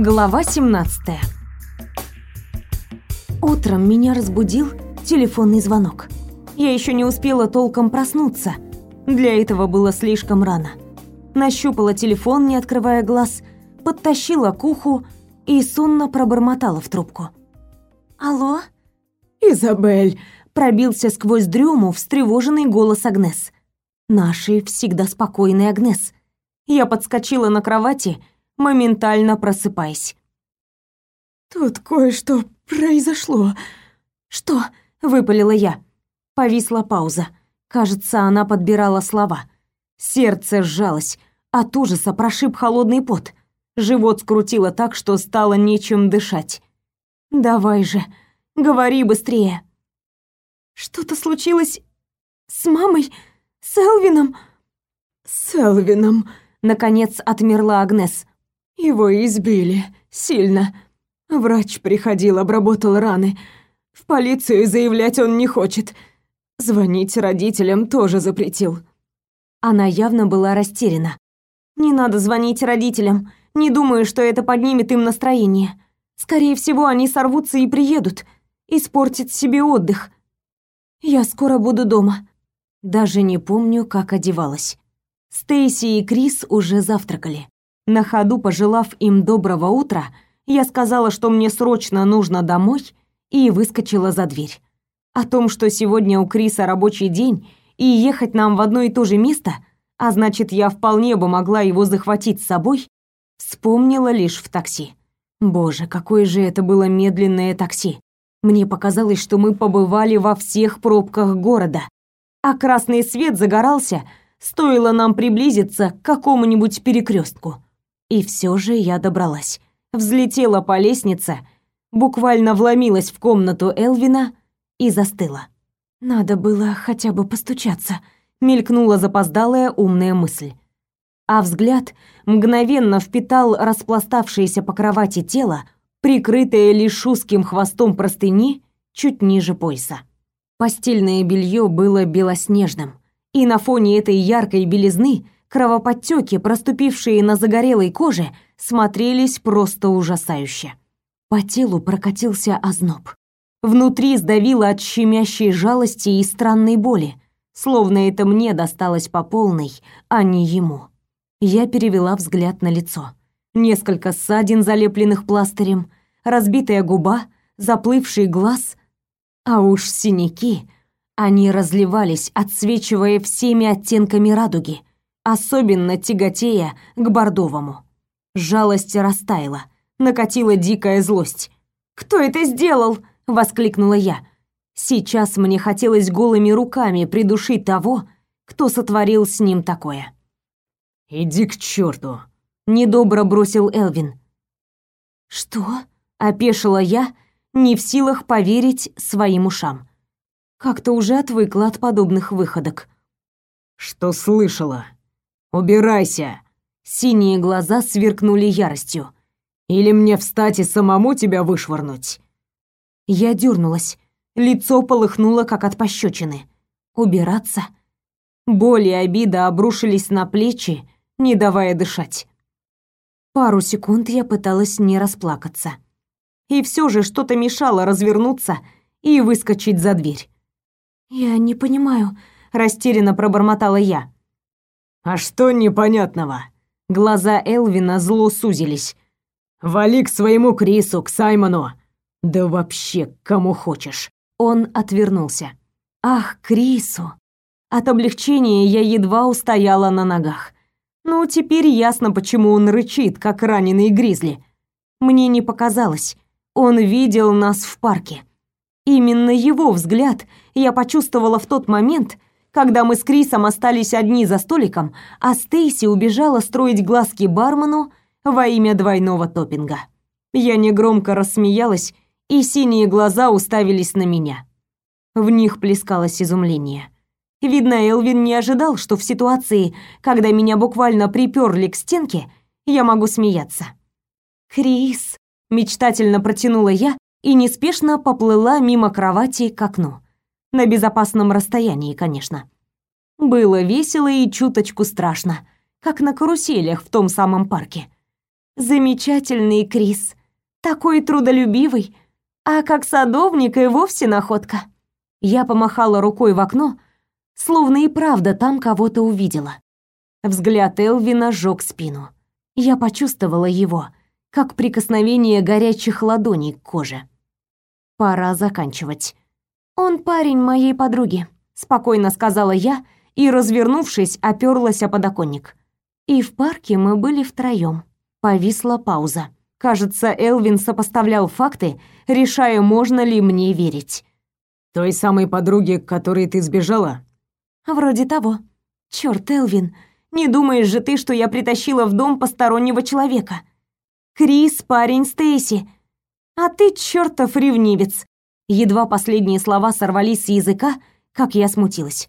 Глава 17. Утром меня разбудил телефонный звонок. Я еще не успела толком проснуться. Для этого было слишком рано. Нащупала телефон, не открывая глаз, подтащила к уху и сонно пробормотала в трубку. «Алло?» «Изабель!» – пробился сквозь дрему встревоженный голос Агнес. Нашей всегда спокойный Агнес. Я подскочила на кровати, моментально просыпаясь. «Тут кое-что произошло». «Что?» — выпалила я. Повисла пауза. Кажется, она подбирала слова. Сердце сжалось. От ужаса прошиб холодный пот. Живот скрутило так, что стало нечем дышать. «Давай же, говори быстрее». «Что-то случилось с мамой, с Элвином?» «С Элвином», — наконец отмерла Агнес. «Его избили. Сильно. Врач приходил, обработал раны. В полицию заявлять он не хочет. Звонить родителям тоже запретил». Она явно была растеряна. «Не надо звонить родителям. Не думаю, что это поднимет им настроение. Скорее всего, они сорвутся и приедут. Испортят себе отдых. Я скоро буду дома». Даже не помню, как одевалась. Стейси и Крис уже завтракали. На ходу пожелав им доброго утра, я сказала, что мне срочно нужно домой, и выскочила за дверь. О том, что сегодня у Криса рабочий день и ехать нам в одно и то же место, а значит, я вполне бы могла его захватить с собой, вспомнила лишь в такси. Боже, какое же это было медленное такси. Мне показалось, что мы побывали во всех пробках города. А красный свет загорался, стоило нам приблизиться к какому-нибудь перекрестку. И все же я добралась. Взлетела по лестнице, буквально вломилась в комнату Элвина и застыла. Надо было хотя бы постучаться, мелькнула запоздалая умная мысль. А взгляд мгновенно впитал распластавшееся по кровати тело, прикрытое лишь узким хвостом простыни чуть ниже пояса. Постельное белье было белоснежным, и на фоне этой яркой белизны кровоподтеки, проступившие на загорелой коже, смотрелись просто ужасающе. По телу прокатился озноб. Внутри сдавило от щемящей жалости и странной боли, словно это мне досталось по полной, а не ему. Я перевела взгляд на лицо. Несколько ссадин, залепленных пластырем, разбитая губа, заплывший глаз, а уж синяки. Они разливались, отсвечивая всеми оттенками радуги, особенно тяготея к бордовому. Жалость растаяла, накатила дикая злость. «Кто это сделал?» — воскликнула я. Сейчас мне хотелось голыми руками придушить того, кто сотворил с ним такое. «Иди к черту!» — недобро бросил Элвин. «Что?» — опешила я, не в силах поверить своим ушам. Как-то уже отвыкла от подобных выходок. «Что слышала? Убирайся!» Синие глаза сверкнули яростью. «Или мне встать и самому тебя вышвырнуть?» Я дернулась. Лицо полыхнуло, как от пощечины. Убираться? Боль и обида обрушились на плечи, не давая дышать. Пару секунд я пыталась не расплакаться. И все же что-то мешало развернуться и выскочить за дверь. «Я не понимаю», — растерянно пробормотала я. «А что непонятного?» Глаза Элвина зло сузились. «Вали к своему Крису, к Саймону! Да вообще, к кому хочешь!» Он отвернулся. «Ах, Крису!» От облегчения я едва устояла на ногах. Ну, теперь ясно, почему он рычит, как раненый гризли. Мне не показалось. Он видел нас в парке. Именно его взгляд я почувствовала в тот момент, когда мы с Крисом остались одни за столиком, а Стейси убежала строить глазки бармену во имя двойного топпинга. Я негромко рассмеялась, и синие глаза уставились на меня. В них плескалось изумление. Видно, Элвин не ожидал, что в ситуации, когда меня буквально приперли к стенке, я могу смеяться. «Крис», — мечтательно протянула я, и неспешно поплыла мимо кровати к окну. На безопасном расстоянии, конечно. Было весело и чуточку страшно, как на каруселях в том самом парке. Замечательный Крис. Такой трудолюбивый. А как садовник и вовсе находка. Я помахала рукой в окно, словно и правда там кого-то увидела. Взгляд Элвина жёг спину. Я почувствовала его, как прикосновение горячих ладоней к коже. Пора заканчивать. Он парень моей подруги, спокойно сказала я и, развернувшись, оперлась о подоконник. И в парке мы были втроем. Повисла пауза. Кажется, Элвин сопоставлял факты, решая, можно ли мне верить. Той самой подруге, к которой ты сбежала? Вроде того. Чёрт, Элвин, не думаешь же ты, что я притащила в дом постороннего человека? Крис, парень Стейси. А ты чёртов ревнивец. Едва последние слова сорвались с языка, как я смутилась.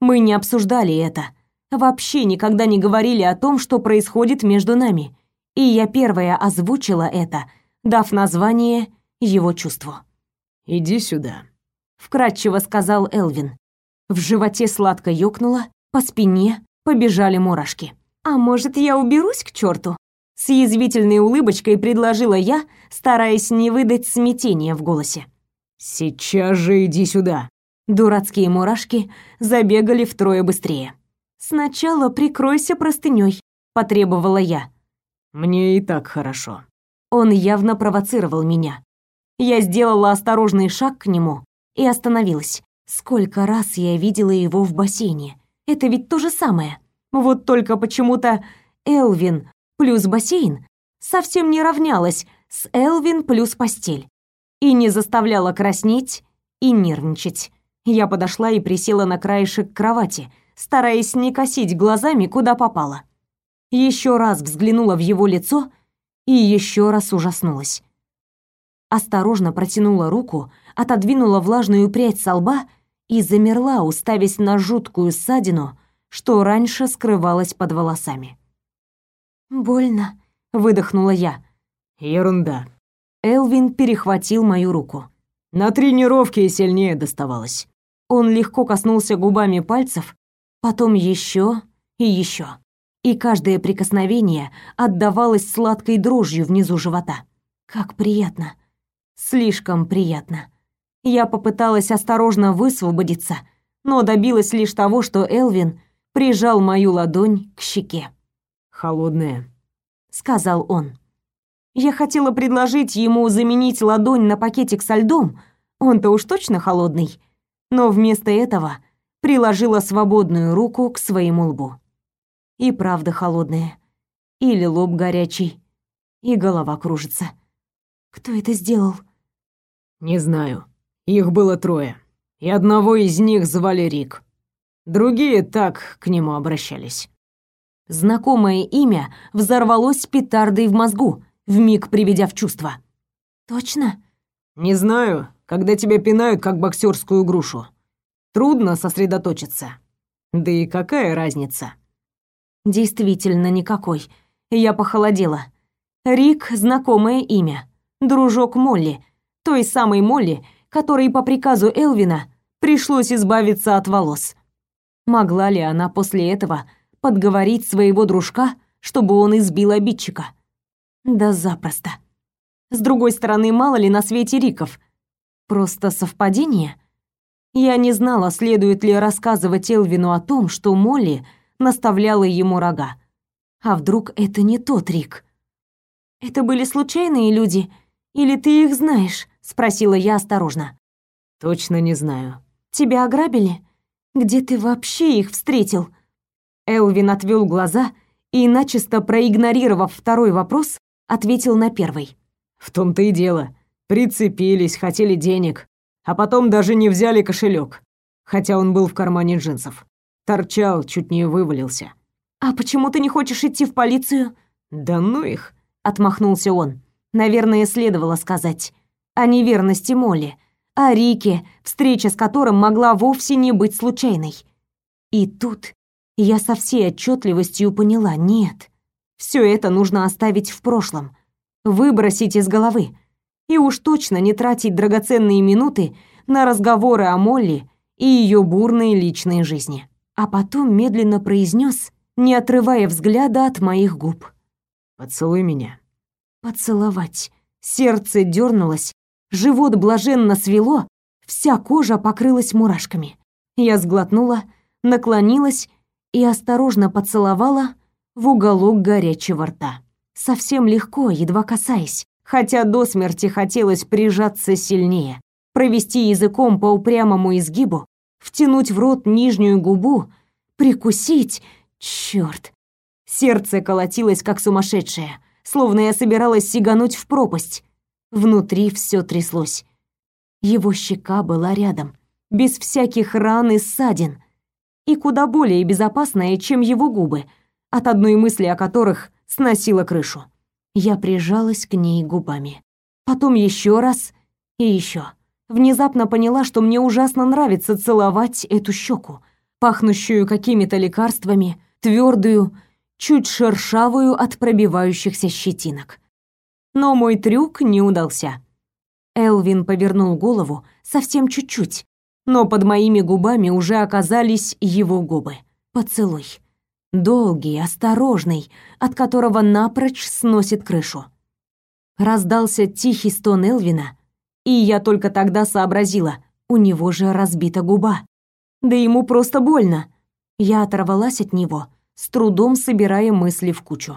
Мы не обсуждали это. Вообще никогда не говорили о том, что происходит между нами. И я первая озвучила это, дав название его чувству. «Иди сюда», — вкратчиво сказал Элвин. В животе сладко ёкнуло, по спине побежали мурашки. «А может, я уберусь к черту? С язвительной улыбочкой предложила я, стараясь не выдать смятения в голосе. «Сейчас же иди сюда!» Дурацкие мурашки забегали втрое быстрее. «Сначала прикройся простыней», — потребовала я. «Мне и так хорошо». Он явно провоцировал меня. Я сделала осторожный шаг к нему и остановилась. Сколько раз я видела его в бассейне. Это ведь то же самое. Вот только почему-то Элвин плюс бассейн совсем не равнялось с Элвин плюс постель и не заставляла краснеть и нервничать. Я подошла и присела на краешек кровати, стараясь не косить глазами, куда попало. Еще раз взглянула в его лицо и еще раз ужаснулась. Осторожно протянула руку, отодвинула влажную прядь со лба и замерла, уставясь на жуткую ссадину, что раньше скрывалась под волосами. «Больно», — выдохнула я. «Ерунда». Элвин перехватил мою руку. «На тренировке сильнее доставалось». Он легко коснулся губами пальцев, потом еще и еще. И каждое прикосновение отдавалось сладкой дрожью внизу живота. Как приятно. Слишком приятно. Я попыталась осторожно высвободиться, но добилась лишь того, что Элвин прижал мою ладонь к щеке. «Холодная», — сказал он. Я хотела предложить ему заменить ладонь на пакетик со льдом, он-то уж точно холодный, но вместо этого приложила свободную руку к своему лбу. И правда холодная. Или лоб горячий, и голова кружится. Кто это сделал? Не знаю. Их было трое. И одного из них звали Рик. Другие так к нему обращались. Знакомое имя взорвалось петардой в мозгу, вмиг приведя в чувство. Точно? Не знаю, когда тебя пинают как боксерскую грушу. Трудно сосредоточиться. Да и какая разница? Действительно никакой. Я похолодела. Рик знакомое имя. Дружок Молли, той самой Молли, которой по приказу Элвина пришлось избавиться от волос. Могла ли она после этого подговорить своего дружка, чтобы он избил обидчика? Да запросто. С другой стороны, мало ли на свете Риков. Просто совпадение? Я не знала, следует ли рассказывать Элвину о том, что Молли наставляла ему рога. А вдруг это не тот Рик? Это были случайные люди, или ты их знаешь? спросила я осторожно. Точно не знаю. Тебя ограбили? Где ты вообще их встретил? Элвин отвел глаза и начисто проигнорировав второй вопрос, ответил на первый. В том-то и дело. Прицепились, хотели денег, а потом даже не взяли кошелек, хотя он был в кармане джинсов. Торчал, чуть не вывалился. А почему ты не хочешь идти в полицию? Да ну их, отмахнулся он. Наверное, следовало сказать о неверности Молли, о Рике, встреча с которым могла вовсе не быть случайной. И тут я со всей отчетливостью поняла: нет. Все это нужно оставить в прошлом, выбросить из головы и уж точно не тратить драгоценные минуты на разговоры о Молли и ее бурной личной жизни. А потом медленно произнес, не отрывая взгляда от моих губ: "Поцелуй меня". поцеловать. Сердце дернулось, живот блаженно свело, вся кожа покрылась мурашками. Я сглотнула, наклонилась и осторожно поцеловала в уголок горячего рта. Совсем легко, едва касаясь, хотя до смерти хотелось прижаться сильнее, провести языком по упрямому изгибу, втянуть в рот нижнюю губу, прикусить. Чёрт. Сердце колотилось как сумасшедшее, словно я собиралась сигануть в пропасть. Внутри все тряслось. Его щека была рядом, без всяких ран и ссадин, и куда более безопасная, чем его губы, от одной мысли о которых сносила крышу. Я прижалась к ней губами. Потом еще раз и еще. Внезапно поняла, что мне ужасно нравится целовать эту щеку, пахнущую какими-то лекарствами, твердую, чуть шершавую от пробивающихся щетинок. Но мой трюк не удался. Элвин повернул голову совсем чуть-чуть, но под моими губами уже оказались его губы. Поцелуй. Долгий, осторожный, от которого напрочь сносит крышу. Раздался тихий стон Элвина, и я только тогда сообразила, у него же разбита губа. Да ему просто больно. Я оторвалась от него, с трудом собирая мысли в кучу.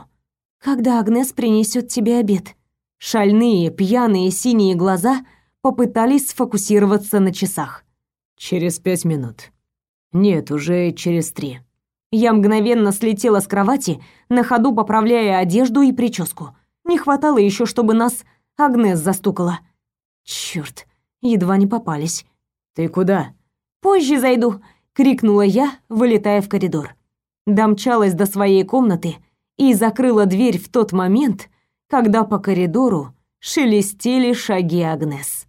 «Когда Агнес принесет тебе обед?» Шальные, пьяные синие глаза попытались сфокусироваться на часах. «Через пять минут. Нет, уже через три». Я мгновенно слетела с кровати, на ходу поправляя одежду и прическу. Не хватало еще, чтобы нас Агнес застукала. Черт, едва не попались. «Ты куда?» «Позже зайду», — крикнула я, вылетая в коридор. Домчалась до своей комнаты и закрыла дверь в тот момент, когда по коридору шелестели шаги Агнес.